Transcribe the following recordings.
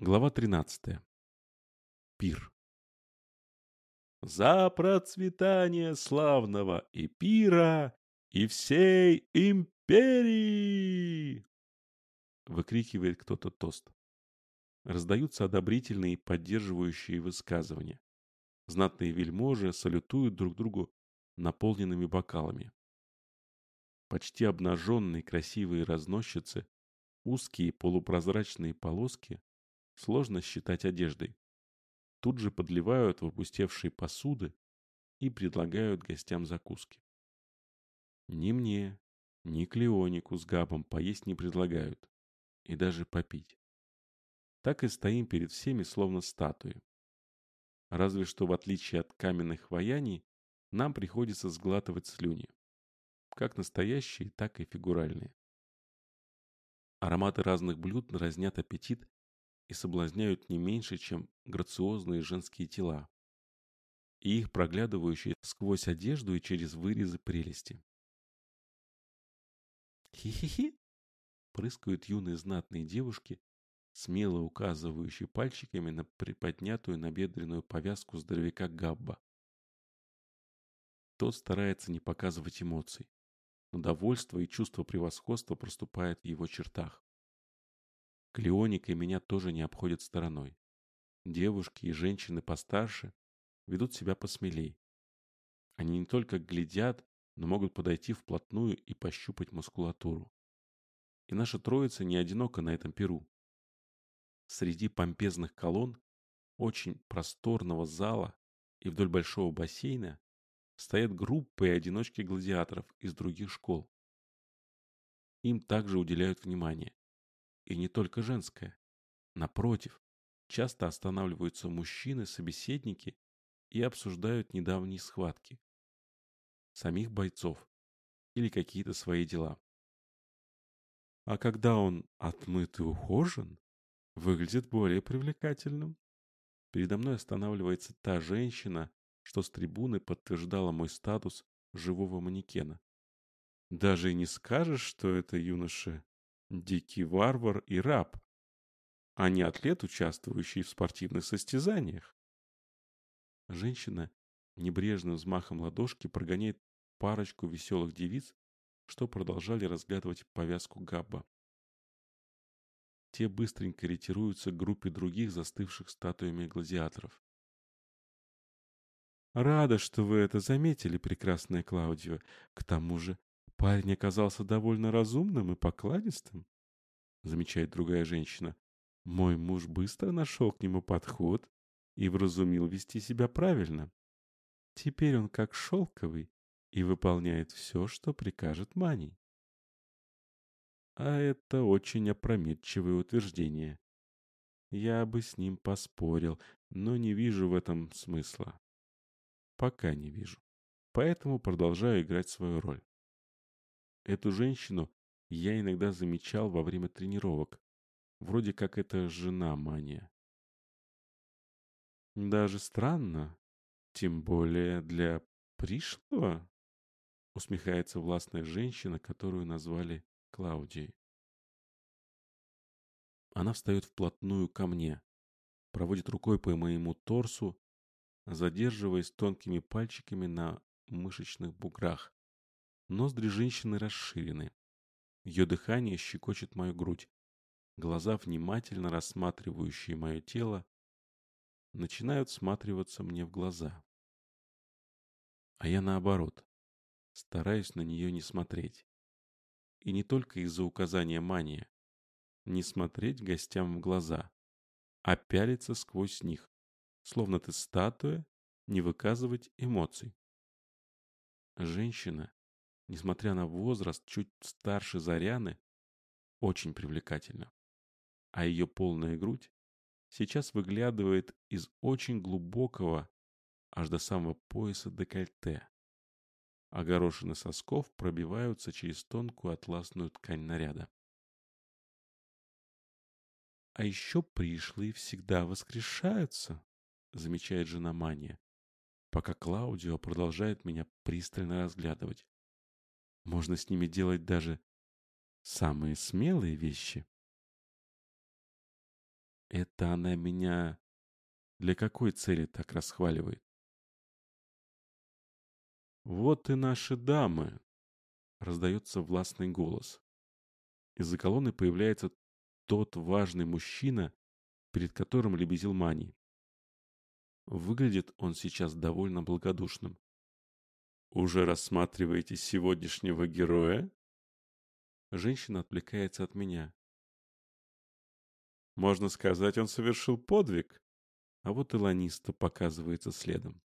Глава 13. Пир. За процветание славного Эпира и всей империи! Выкрикивает кто-то тост. Раздаются одобрительные и поддерживающие высказывания. Знатные вельможи салютуют друг другу наполненными бокалами. Почти обнаженные красивые разносчицы, узкие полупрозрачные полоски сложно считать одеждой. Тут же подливают в опустевшие посуды и предлагают гостям закуски. Ни мне, ни Клеонику с Габом поесть не предлагают. И даже попить. Так и стоим перед всеми, словно статуи. Разве что в отличие от каменных ваяний, нам приходится сглатывать слюни. Как настоящие, так и фигуральные. Ароматы разных блюд разнят аппетит и соблазняют не меньше, чем грациозные женские тела, и их проглядывающие сквозь одежду и через вырезы прелести. «Хи-хи-хи!» — прыскают юные знатные девушки, смело указывающие пальчиками на приподнятую набедренную повязку здоровяка Габба. Тот старается не показывать эмоций, но довольство и чувство превосходства проступает в его чертах. Клеоника и меня тоже не обходят стороной. Девушки и женщины постарше ведут себя посмелей. Они не только глядят, но могут подойти вплотную и пощупать мускулатуру. И наша троица не одинока на этом перу. Среди помпезных колонн, очень просторного зала и вдоль большого бассейна стоят группы и одиночки гладиаторов из других школ. Им также уделяют внимание. И не только женское. Напротив, часто останавливаются мужчины-собеседники и обсуждают недавние схватки. Самих бойцов или какие-то свои дела. А когда он отмыт и ухожен, выглядит более привлекательным. Передо мной останавливается та женщина, что с трибуны подтверждала мой статус живого манекена. Даже и не скажешь, что это юноша дикий варвар и раб, а не атлет, участвующий в спортивных состязаниях. Женщина небрежным взмахом ладошки прогоняет парочку веселых девиц, что продолжали разглядывать повязку Габба. Те быстренько ретируются к группе других застывших статуями гладиаторов. «Рада, что вы это заметили, прекрасная Клаудио. К тому же Парень оказался довольно разумным и покладистым, замечает другая женщина. Мой муж быстро нашел к нему подход и вразумил вести себя правильно. Теперь он как шелковый и выполняет все, что прикажет Мани. А это очень опрометчивое утверждение. Я бы с ним поспорил, но не вижу в этом смысла. Пока не вижу. Поэтому продолжаю играть свою роль. Эту женщину я иногда замечал во время тренировок. Вроде как это жена Мания. Даже странно. Тем более для пришлого, усмехается властная женщина, которую назвали Клаудией. Она встает вплотную ко мне, проводит рукой по моему торсу, задерживаясь тонкими пальчиками на мышечных буграх. Ноздри женщины расширены. Ее дыхание щекочет мою грудь. Глаза, внимательно рассматривающие мое тело, начинают всматриваться мне в глаза. А я наоборот, стараюсь на нее не смотреть. И не только из-за указания мания. Не смотреть гостям в глаза, а пялиться сквозь них, словно ты статуя, не выказывать эмоций. Женщина, несмотря на возраст, чуть старше Заряны, очень привлекательна. А ее полная грудь сейчас выглядывает из очень глубокого, аж до самого пояса декольте. А горошины сосков пробиваются через тонкую атласную ткань наряда. А еще пришлые всегда воскрешаются, замечает жена Мания, пока Клаудио продолжает меня пристально разглядывать. Можно с ними делать даже самые смелые вещи. Это она меня для какой цели так расхваливает? «Вот и наши дамы!» — раздается властный голос. Из-за колонны появляется тот важный мужчина, перед которым лебезил Мани. Выглядит он сейчас довольно благодушным. «Уже рассматриваете сегодняшнего героя?» Женщина отвлекается от меня. Можно сказать, он совершил подвиг. А вот Илониста показывается следом.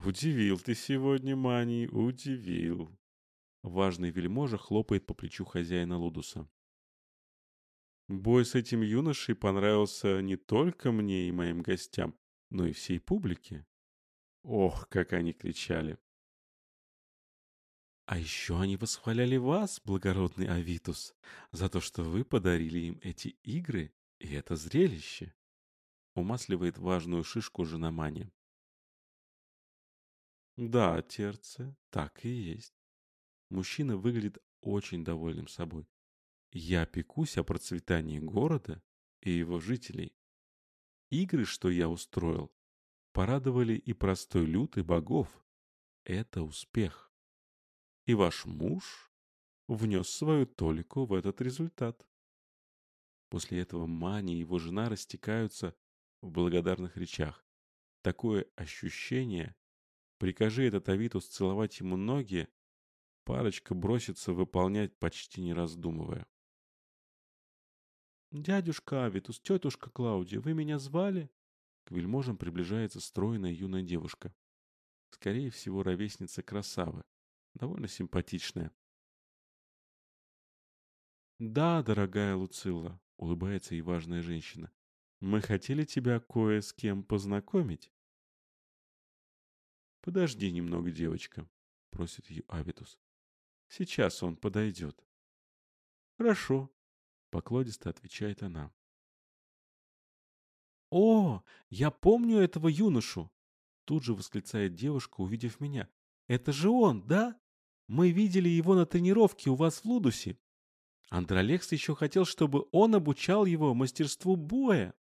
«Удивил ты сегодня, Мани, удивил!» Важный вельможа хлопает по плечу хозяина Лудуса. Бой с этим юношей понравился не только мне и моим гостям, но и всей публике. Ох, как они кричали! А еще они восхваляли вас, благородный Авитус, за то, что вы подарили им эти игры и это зрелище. Умасливает важную шишку жена Мани. Да, терце, так и есть. Мужчина выглядит очень довольным собой. Я пекусь о процветании города и его жителей. Игры, что я устроил, порадовали и простой люд, и богов. Это успех и ваш муж внес свою толику в этот результат. После этого Мани и его жена растекаются в благодарных речах. Такое ощущение, прикажи этот Авитус целовать ему ноги, парочка бросится выполнять, почти не раздумывая. «Дядюшка Авитус, тетушка Клаудия, вы меня звали?» К вельможам приближается стройная юная девушка. Скорее всего, ровесница Красавы довольно симпатичная. «Да, дорогая Луцилла», — улыбается и важная женщина, — «мы хотели тебя кое с кем познакомить». «Подожди немного, девочка», — просит ее Авитус. «Сейчас он подойдет». «Хорошо», — покладисто отвечает она. «О, я помню этого юношу!» Тут же восклицает девушка, увидев меня. «Это же он, да? Мы видели его на тренировке у вас в Лудусе. Андролекс еще хотел, чтобы он обучал его мастерству боя.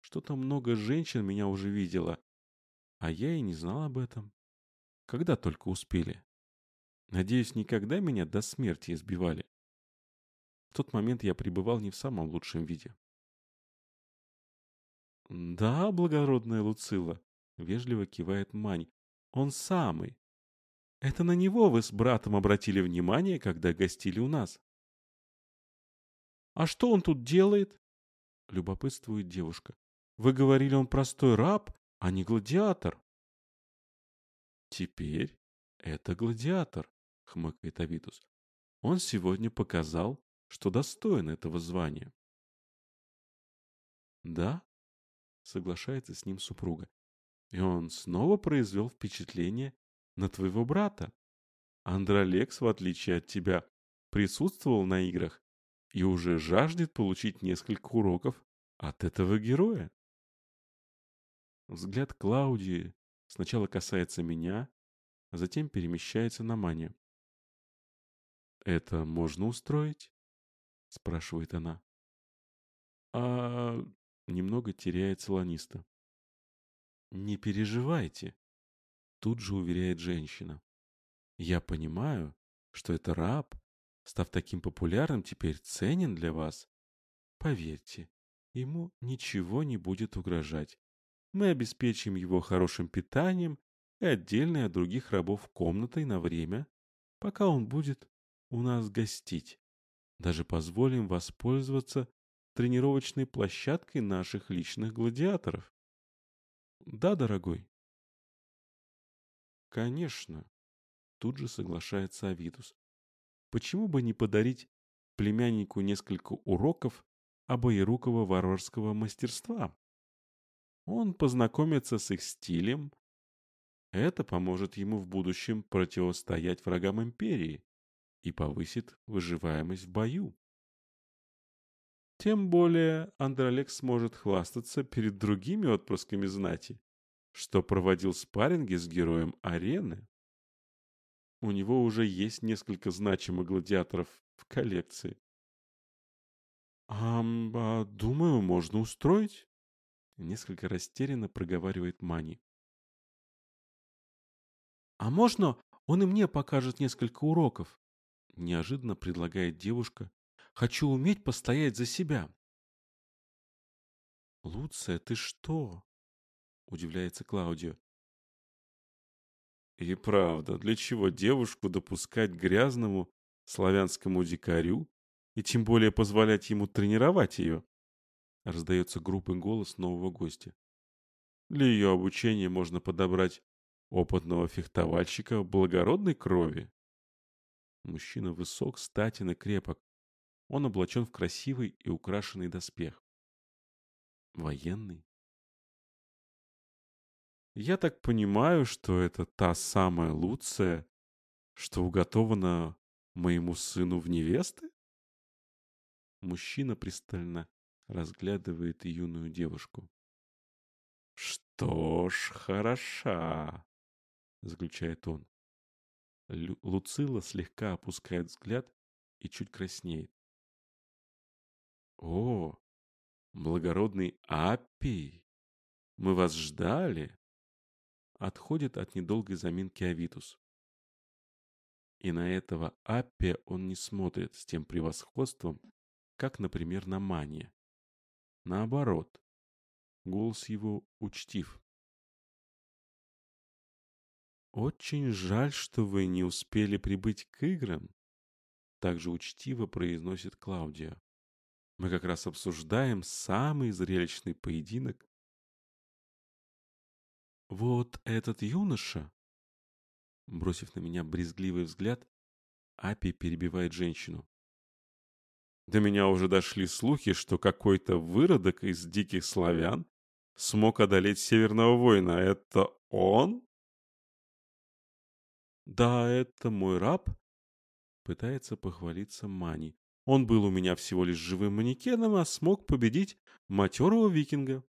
Что-то много женщин меня уже видела, а я и не знал об этом. Когда только успели. Надеюсь, никогда меня до смерти избивали. В тот момент я пребывал не в самом лучшем виде. «Да, благородная Луцила», — вежливо кивает Мань. «Он самый. Это на него вы с братом обратили внимание, когда гостили у нас. «А что он тут делает?» — любопытствует девушка. «Вы говорили, он простой раб, а не гладиатор». «Теперь это гладиатор», — хмыкает Авитус. «Он сегодня показал, что достоин этого звания». «Да», — соглашается с ним супруга. «И он снова произвел впечатление на твоего брата. Андролекс, в отличие от тебя, присутствовал на играх и уже жаждет получить несколько уроков от этого героя. Взгляд Клаудии сначала касается меня, а затем перемещается на Мане. «Это можно устроить?» — спрашивает она. «А...» — немного теряется Ланиста. «Не переживайте», Тут же уверяет женщина. Я понимаю, что это раб, став таким популярным, теперь ценен для вас. Поверьте, ему ничего не будет угрожать. Мы обеспечим его хорошим питанием и отдельной от других рабов комнатой на время, пока он будет у нас гостить. Даже позволим воспользоваться тренировочной площадкой наших личных гладиаторов. Да, дорогой? Конечно. Тут же соглашается Авидус. Почему бы не подарить племяннику несколько уроков обоерукого варварского мастерства? Он познакомится с их стилем. Это поможет ему в будущем противостоять врагам империи и повысит выживаемость в бою. Тем более Андролек сможет хвастаться перед другими отпрысками знати, что проводил спарринги с героем арены. У него уже есть несколько значимых гладиаторов в коллекции. «А, думаю, можно устроить», — несколько растерянно проговаривает Мани. «А можно он и мне покажет несколько уроков?» — неожиданно предлагает девушка. «Хочу уметь постоять за себя». «Луция, ты что?» — удивляется Клаудио. И правда, для чего девушку допускать грязному славянскому дикарю и тем более позволять ему тренировать ее? Раздается группный голос нового гостя. Для ее обучения можно подобрать опытного фехтовальщика в благородной крови. Мужчина высок, статен и крепок. Он облачен в красивый и украшенный доспех. Военный? Я так понимаю, что это та самая Луция, что уготована моему сыну в невесты? Мужчина пристально разглядывает юную девушку. «Что ж, хороша», — заключает он. Лю Луцила слегка опускает взгляд и чуть краснеет. «О, благородный Аппий, мы вас ждали!» отходит от недолгой заминки Авитус. И на этого Аппия он не смотрит с тем превосходством, как, например, на Мания. Наоборот, голос его учтив. «Очень жаль, что вы не успели прибыть к играм», также учтиво произносит Клаудия. «Мы как раз обсуждаем самый зрелищный поединок «Вот этот юноша...» Бросив на меня брезгливый взгляд, Апи перебивает женщину. До меня уже дошли слухи, что какой-то выродок из диких славян смог одолеть северного воина. Это он? Да, это мой раб, пытается похвалиться Мани. Он был у меня всего лишь живым манекеном, а смог победить матерого викинга.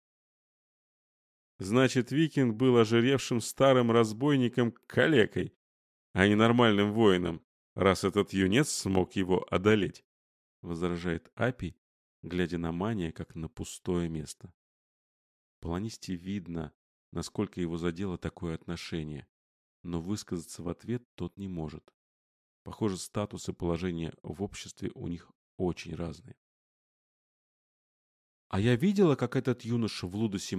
Значит, викинг был ожиревшим старым разбойником-калекой, а не нормальным воином, раз этот юнец смог его одолеть, — возражает Апи, глядя на Мания, как на пустое место. Полонисте видно, насколько его задело такое отношение, но высказаться в ответ тот не может. Похоже, статус и положение в обществе у них очень разные. А я видела, как этот юноша в Лудосе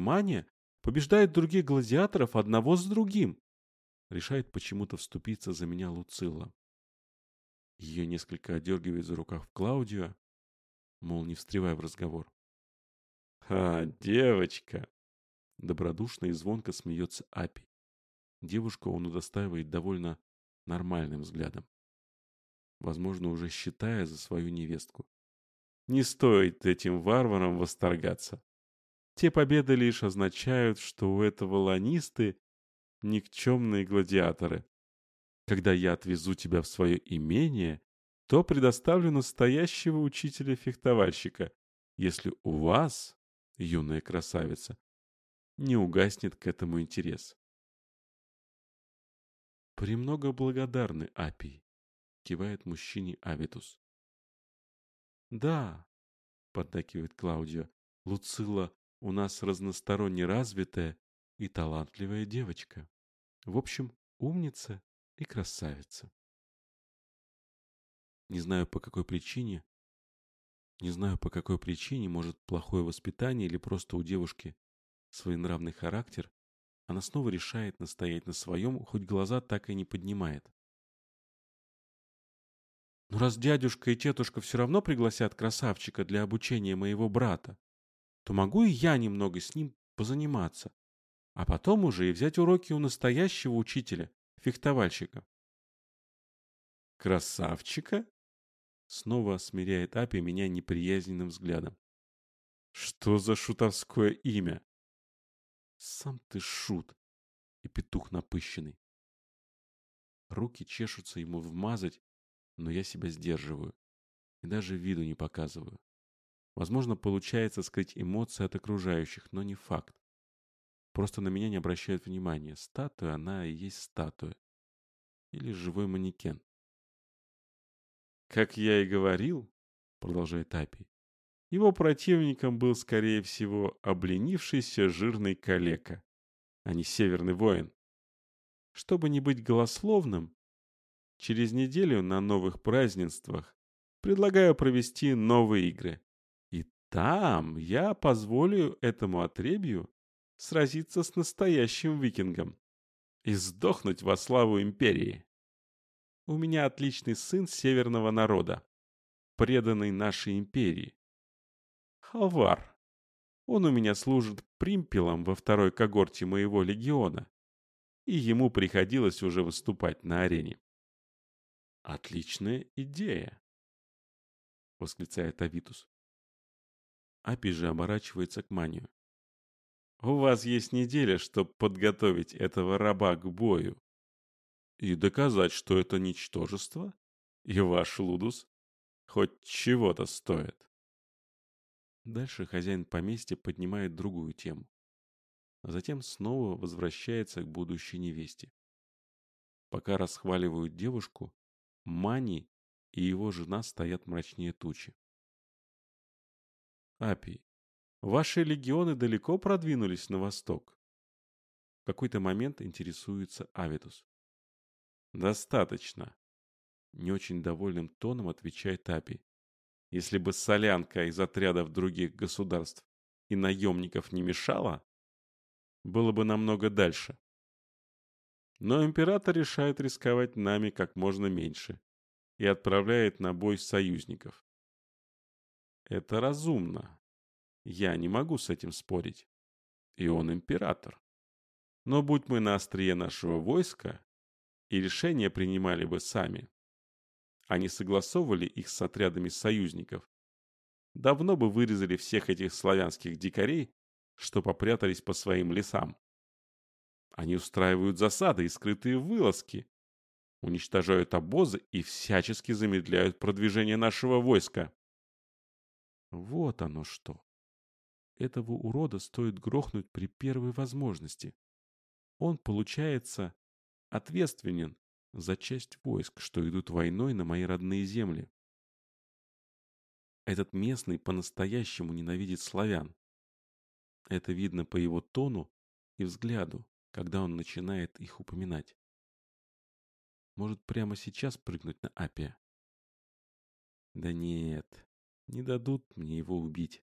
побеждает других гладиаторов одного с другим. Решает почему-то вступиться за меня Луцилла. Ее несколько одергивает за рукав Клаудио, мол, не встревай в разговор. «А, девочка!» Добродушно и звонко смеется Апи. Девушку он удостаивает довольно нормальным взглядом. Возможно, уже считая за свою невестку. Не стоит этим варварам восторгаться. Те победы лишь означают, что у этого ланисты никчемные гладиаторы. Когда я отвезу тебя в свое имение, то предоставлю настоящего учителя-фехтовальщика, если у вас, юная красавица, не угаснет к этому интерес. «Премного благодарны, Апий», — кивает мужчине Авитус. «Да», — поддакивает Клаудио, — «Луцила у нас разносторонне развитая и талантливая девочка. В общем, умница и красавица. Не знаю по какой причине, не знаю по какой причине, может плохое воспитание или просто у девушки своенравный характер, она снова решает настоять на своем, хоть глаза так и не поднимает. Но «Ну, раз дядюшка и тетушка все равно пригласят красавчика для обучения моего брата, то могу и я немного с ним позаниматься, а потом уже и взять уроки у настоящего учителя, фехтовальщика. «Красавчика?» Снова смиряет Апи меня неприязненным взглядом. «Что за шутовское имя?» «Сам ты шут!» и петух напыщенный. Руки чешутся ему вмазать, но я себя сдерживаю и даже виду не показываю. Возможно, получается скрыть эмоции от окружающих, но не факт. Просто на меня не обращают внимания. Статуя, она и есть статуя. Или живой манекен. «Как я и говорил», — продолжает Апи, его противником был, скорее всего, обленившийся жирный калека, а не северный воин. Чтобы не быть голословным, через неделю на новых празднествах предлагаю провести новые игры. И там я позволю этому отребью сразиться с настоящим викингом и сдохнуть во славу империи. У меня отличный сын северного народа, преданный нашей империи. Халвар. Он у меня служит примпелом во второй когорте моего легиона, и ему приходилось уже выступать на арене. «Отличная идея!» — восклицает Авитус. Апи же оборачивается к Манию. «У вас есть неделя, чтобы подготовить этого раба к бою и доказать, что это ничтожество, и ваш Лудус хоть чего-то стоит. Дальше хозяин поместья поднимает другую тему. А затем снова возвращается к будущей невесте. Пока расхваливают девушку, Мани и его жена стоят мрачнее тучи. Апий, ваши легионы далеко продвинулись на восток? В какой-то момент интересуется Авитус. «Достаточно», — не очень довольным тоном отвечает Апи. «Если бы солянка из отрядов других государств и наемников не мешала, было бы намного дальше. Но император решает рисковать нами как можно меньше и отправляет на бой союзников. Это разумно. Я не могу с этим спорить. И он император. Но будь мы на острие нашего войска, и решения принимали бы сами. Они согласовывали их с отрядами союзников. Давно бы вырезали всех этих славянских дикарей, что попрятались по своим лесам. Они устраивают засады и скрытые вылазки, уничтожают обозы и всячески замедляют продвижение нашего войска. Вот оно что. Этого урода стоит грохнуть при первой возможности. Он, получается, ответственен за часть войск, что идут войной на мои родные земли. Этот местный по-настоящему ненавидит славян. Это видно по его тону и взгляду, когда он начинает их упоминать. Может, прямо сейчас прыгнуть на Апия? Да нет, не дадут мне его убить.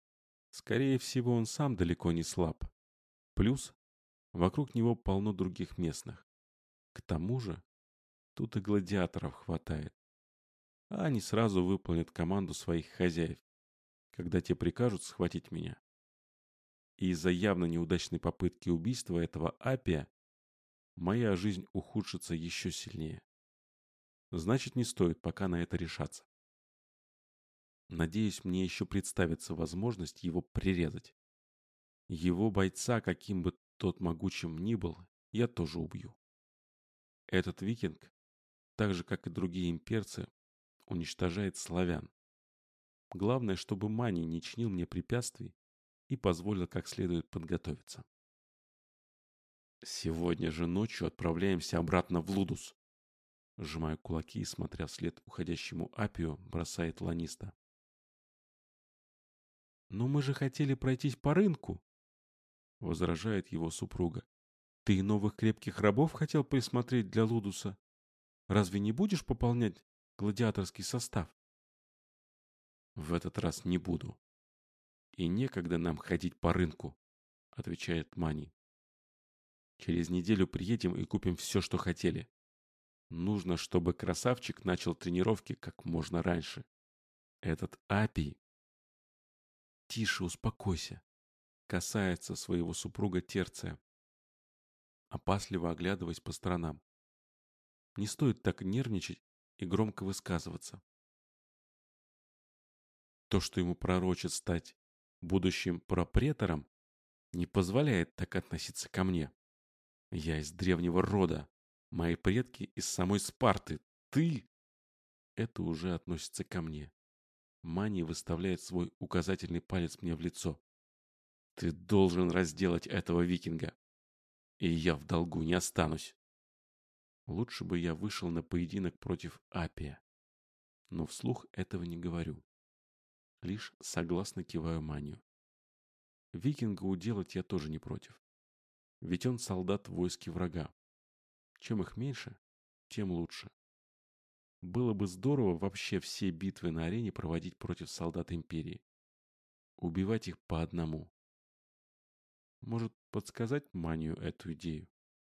Скорее всего, он сам далеко не слаб. Плюс, вокруг него полно других местных. К тому же, тут и гладиаторов хватает. А они сразу выполнят команду своих хозяев, когда те прикажут схватить меня. И из-за явно неудачной попытки убийства этого Апия моя жизнь ухудшится еще сильнее. Значит, не стоит пока на это решаться. Надеюсь, мне еще представится возможность его прирезать. Его бойца, каким бы тот могучим ни был, я тоже убью. Этот викинг, так же как и другие имперцы, уничтожает славян. Главное, чтобы Мани не чинил мне препятствий и позволил как следует подготовиться. Сегодня же ночью отправляемся обратно в Лудус. Сжимая кулаки и смотря вслед уходящему Апию, бросает Ланиста. «Но мы же хотели пройтись по рынку!» Возражает его супруга. Ты и новых крепких рабов хотел присмотреть для Лудуса? Разве не будешь пополнять гладиаторский состав? В этот раз не буду. И некогда нам ходить по рынку, отвечает Мани. Через неделю приедем и купим все, что хотели. Нужно, чтобы красавчик начал тренировки как можно раньше. Этот Апий... Тише, успокойся. Касается своего супруга Терция опасливо оглядываясь по сторонам. Не стоит так нервничать и громко высказываться. То, что ему пророчат стать будущим пропретором, не позволяет так относиться ко мне. Я из древнего рода, мои предки из самой Спарты. Ты... Это уже относится ко мне. Мани выставляет свой указательный палец мне в лицо. Ты должен разделать этого викинга и я в долгу не останусь. Лучше бы я вышел на поединок против Апия. Но вслух этого не говорю. Лишь согласно киваю манию. Викинга уделать я тоже не против. Ведь он солдат войски врага. Чем их меньше, тем лучше. Было бы здорово вообще все битвы на арене проводить против солдат Империи. Убивать их по одному. Может, подсказать Манию эту идею?